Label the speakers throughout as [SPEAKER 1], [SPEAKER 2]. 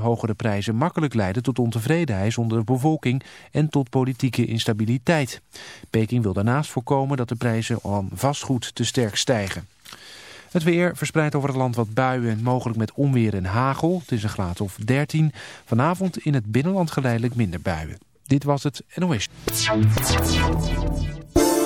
[SPEAKER 1] hogere prijzen makkelijk leiden tot ontevredenheid onder de bevolking en tot politieke instabiliteit. Peking wil daarnaast voorkomen dat de prijzen aan vastgoed te sterk stijgen. Het weer verspreidt over het land wat buien, mogelijk met onweer en hagel. Het is een graad of 13. Vanavond in het binnenland geleidelijk minder buien. Dit was het NOS.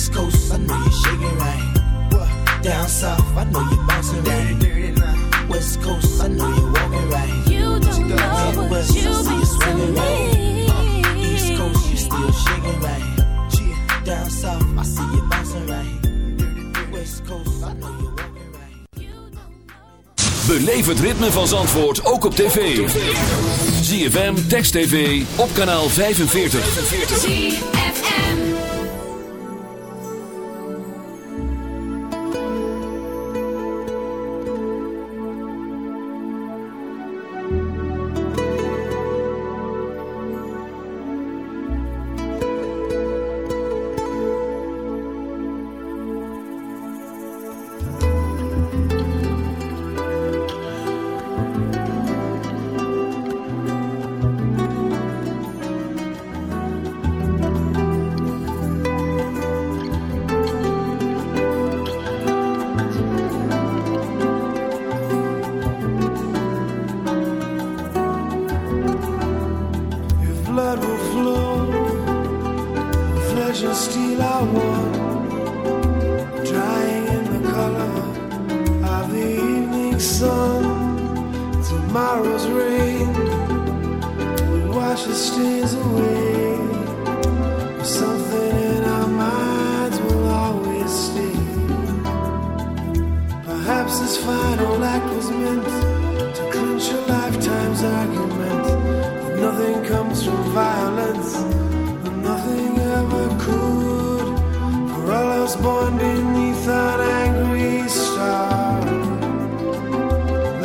[SPEAKER 2] East Coast, I know you're shaking right.
[SPEAKER 3] What?
[SPEAKER 2] Down south, I know you're bouncing right. West Coast, I know you're walking right.
[SPEAKER 3] You don't know what
[SPEAKER 2] west,
[SPEAKER 3] you
[SPEAKER 2] see you right.
[SPEAKER 3] Uh,
[SPEAKER 2] East Coast, you still shaking right. Yeah. Down south, I see you bouncing right. West Coast, I know you're walking right.
[SPEAKER 3] You
[SPEAKER 4] Beleef het ritme van Zandvoort ook op tv. ZFM Text TV op kanaal 45. 45.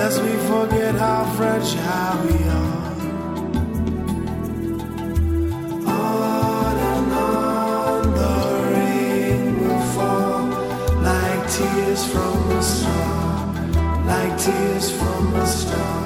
[SPEAKER 4] lest we forget how fragile we are. On and on the rain will fall like tears from a star, like tears from a star.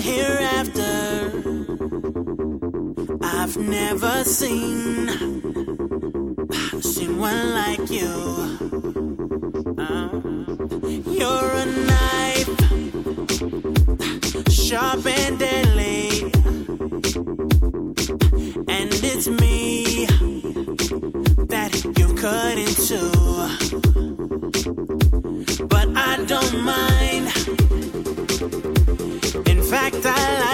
[SPEAKER 5] hereafter. I've never seen seen one like you. Uh, you're a knife sharp and deadly. And it's me that you cut into.
[SPEAKER 6] But I don't mind
[SPEAKER 7] that
[SPEAKER 8] light.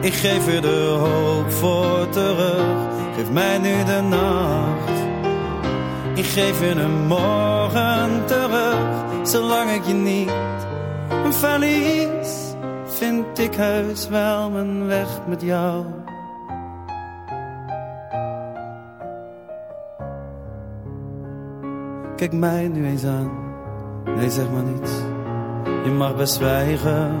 [SPEAKER 8] Ik geef je de hoop voor terug. Geef mij nu de nacht. Ik geef je een morgen terug. Zolang ik je niet verlies, vind ik heus wel mijn weg met jou. Kijk mij nu eens aan. Nee, zeg maar niets. Je mag best zwijgen.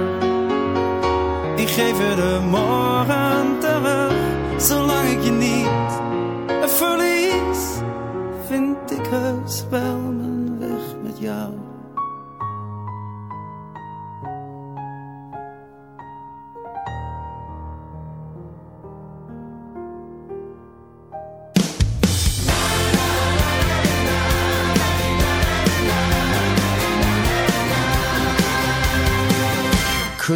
[SPEAKER 8] Geef je de morgen terug. Zolang ik je niet verlies, vind ik heus wel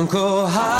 [SPEAKER 9] don't go high.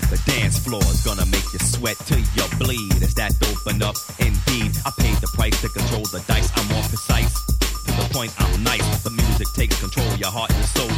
[SPEAKER 10] hit the dance floor. is gonna make you sweat till you bleed. Is that open up? Indeed, I paid the price to control the dice. I'm more precise to the point. I'm nice. The music takes control, your heart and soul.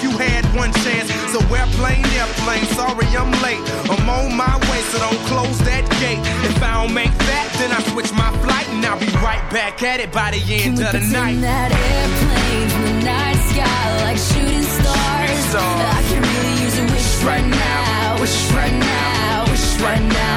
[SPEAKER 2] airplane, airplane, sorry I'm late. I'm on my way, so don't close that gate. If I don't make that, then I switch my flight and I'll be right back at it by the
[SPEAKER 4] Can
[SPEAKER 2] end
[SPEAKER 4] we
[SPEAKER 2] of the night.
[SPEAKER 4] that airplanes in the night sky like shooting stars?
[SPEAKER 2] stars.
[SPEAKER 4] I can really use a wish right now, wish right now, wish right now.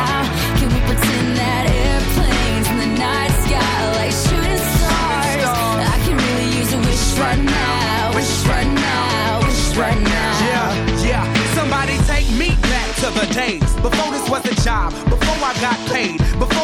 [SPEAKER 2] Days before this was a job, before I got paid, before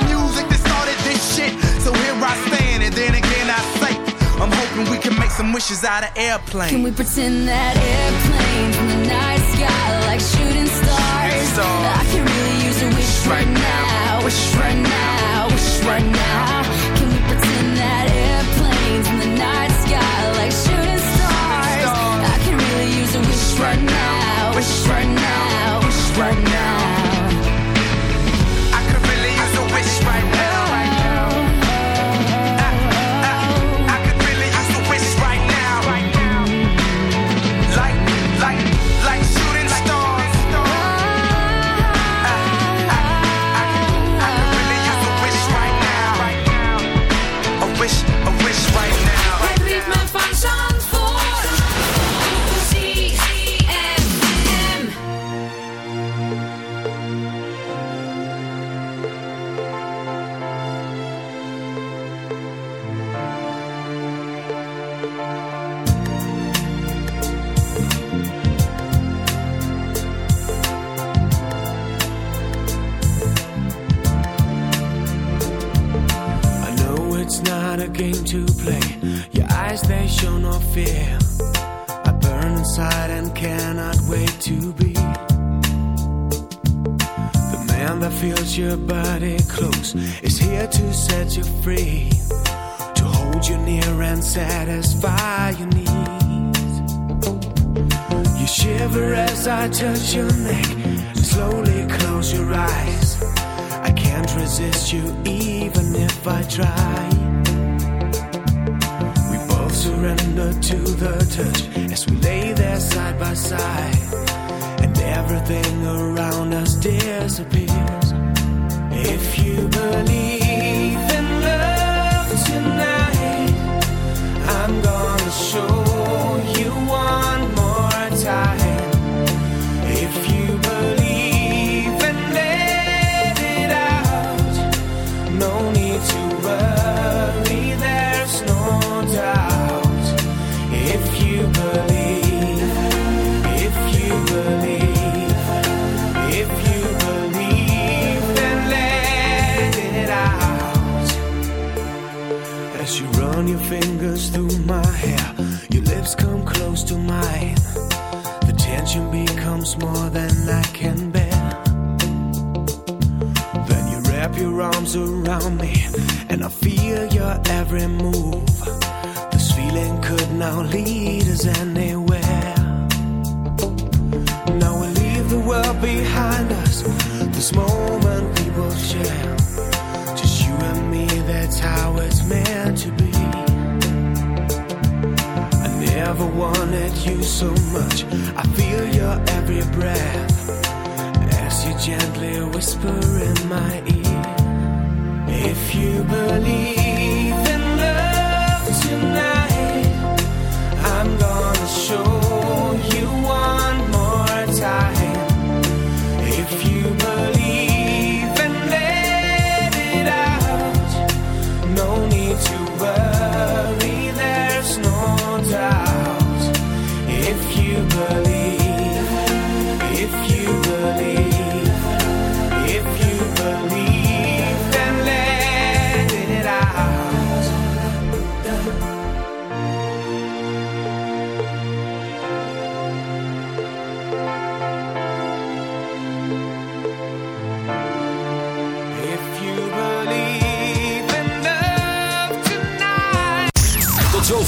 [SPEAKER 2] So here I stand, and then again I say, I'm hoping we can make some wishes out of airplanes.
[SPEAKER 4] Can we pretend that airplanes in the night sky like shooting stars?
[SPEAKER 2] stars.
[SPEAKER 4] I can really use a wish right now, wish right now, wish right now.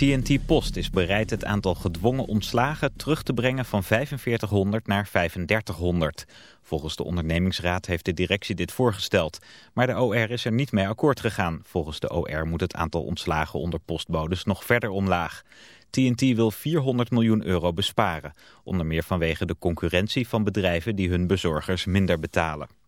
[SPEAKER 11] TNT Post is bereid het aantal gedwongen ontslagen terug te brengen van 4500 naar 3500. Volgens de ondernemingsraad heeft de directie dit voorgesteld. Maar de OR is er niet mee akkoord gegaan. Volgens de OR moet het aantal ontslagen onder postbodes nog verder omlaag. TNT wil 400 miljoen euro besparen. Onder meer vanwege de concurrentie van bedrijven die hun bezorgers minder betalen.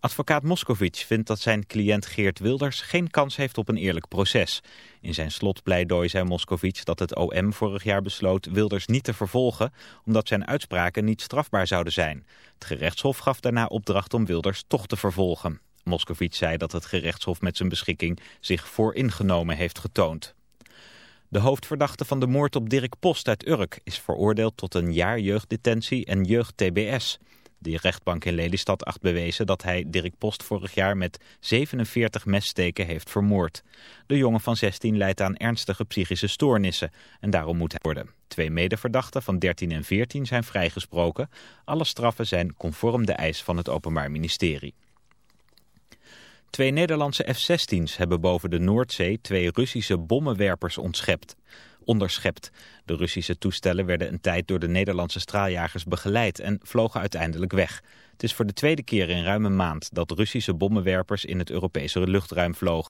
[SPEAKER 11] Advocaat Moscovic vindt dat zijn cliënt Geert Wilders geen kans heeft op een eerlijk proces. In zijn slotpleidooi zei Moscovic dat het OM vorig jaar besloot Wilders niet te vervolgen, omdat zijn uitspraken niet strafbaar zouden zijn. Het gerechtshof gaf daarna opdracht om Wilders toch te vervolgen. Moscovic zei dat het gerechtshof met zijn beschikking zich vooringenomen heeft getoond. De hoofdverdachte van de moord op Dirk Post uit Urk is veroordeeld tot een jaar jeugddetentie en jeugd-TBS. De rechtbank in Lelystad acht bewezen dat hij Dirk Post vorig jaar met 47 messteken heeft vermoord. De jongen van 16 leidt aan ernstige psychische stoornissen en daarom moet hij worden. Twee medeverdachten van 13 en 14 zijn vrijgesproken. Alle straffen zijn conform de eis van het Openbaar Ministerie. Twee Nederlandse F-16's hebben boven de Noordzee twee Russische bommenwerpers ontschept onderschept. De Russische toestellen werden een tijd door de Nederlandse straaljagers begeleid en vlogen uiteindelijk weg. Het is voor de tweede keer in ruim een maand dat Russische bommenwerpers in het Europese luchtruim vlogen.